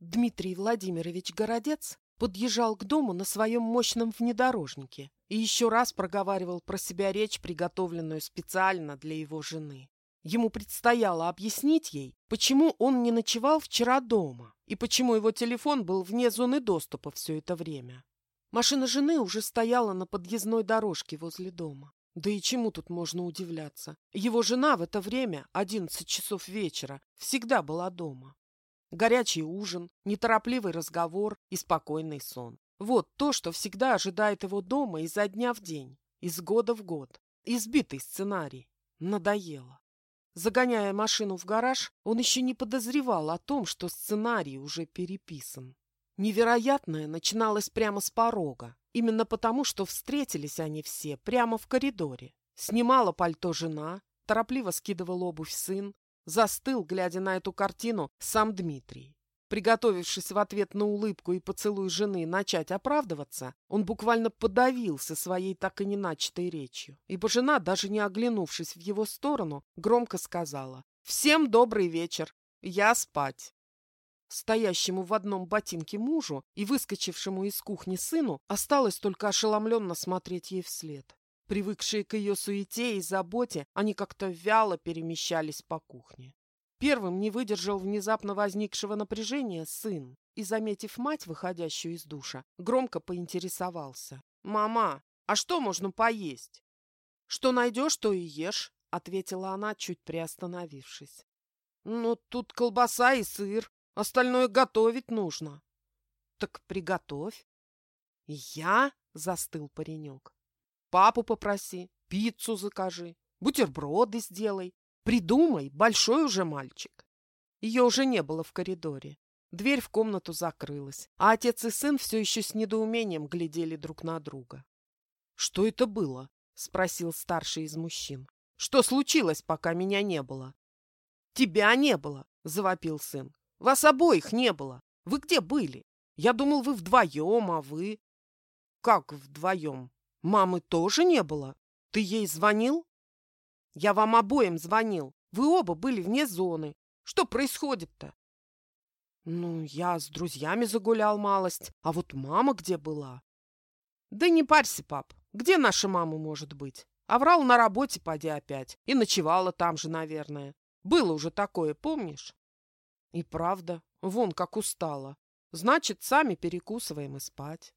Дмитрий Владимирович Городец подъезжал к дому на своем мощном внедорожнике и еще раз проговаривал про себя речь, приготовленную специально для его жены. Ему предстояло объяснить ей, почему он не ночевал вчера дома и почему его телефон был вне зоны доступа все это время. Машина жены уже стояла на подъездной дорожке возле дома. Да и чему тут можно удивляться? Его жена в это время, 11 часов вечера, всегда была дома. Горячий ужин, неторопливый разговор и спокойный сон. Вот то, что всегда ожидает его дома изо дня в день, из года в год. Избитый сценарий. Надоело. Загоняя машину в гараж, он еще не подозревал о том, что сценарий уже переписан. Невероятное начиналось прямо с порога, именно потому, что встретились они все прямо в коридоре. Снимала пальто жена, торопливо скидывал обувь сын, Застыл, глядя на эту картину, сам Дмитрий. Приготовившись в ответ на улыбку и поцелуй жены начать оправдываться, он буквально подавился своей так и не начатой речью, ибо жена, даже не оглянувшись в его сторону, громко сказала «Всем добрый вечер, я спать». Стоящему в одном ботинке мужу и выскочившему из кухни сыну осталось только ошеломленно смотреть ей вслед. Привыкшие к ее суете и заботе, они как-то вяло перемещались по кухне. Первым не выдержал внезапно возникшего напряжения сын и, заметив мать, выходящую из душа, громко поинтересовался. «Мама, а что можно поесть?» «Что найдешь, то и ешь», — ответила она, чуть приостановившись. «Ну, тут колбаса и сыр, остальное готовить нужно». «Так приготовь». «Я?» — застыл паренек. Папу попроси, пиццу закажи, бутерброды сделай. Придумай, большой уже мальчик. Ее уже не было в коридоре. Дверь в комнату закрылась, а отец и сын все еще с недоумением глядели друг на друга. «Что это было?» — спросил старший из мужчин. «Что случилось, пока меня не было?» «Тебя не было!» — завопил сын. «Вас обоих не было! Вы где были? Я думал, вы вдвоем, а вы...» «Как вдвоем?» Мамы тоже не было? Ты ей звонил? Я вам обоим звонил. Вы оба были вне зоны. Что происходит-то? Ну, я с друзьями загулял малость, а вот мама где была? Да не парься, пап. Где наша мама может быть? Аврал на работе, поди опять. И ночевала там же, наверное. Было уже такое, помнишь? И правда, вон как устала. Значит, сами перекусываем и спать.